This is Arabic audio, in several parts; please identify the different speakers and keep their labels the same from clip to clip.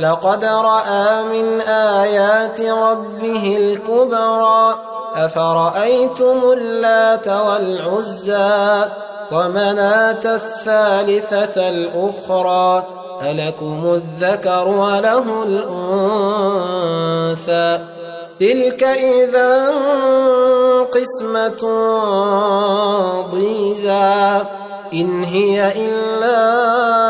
Speaker 1: لقد رأى من آيات ربه الكبرى. أفرأيتم اللات والعزى ومناة الثالثة الأخرى؟ ألكم الذكر وله الأنثى. تلك إذا قسمة ضيزى. إن هي إلا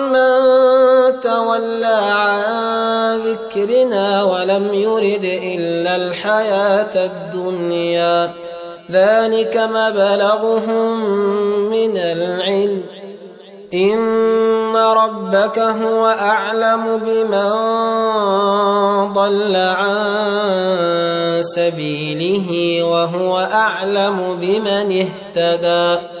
Speaker 1: عمن تولى عن ذكرنا ولم يرد إلا الحياة الدنيا ذلك مبلغهم من العلم ان ربك هو اعلم بمن ضل عن سبيله وهو اعلم بمن اهتدى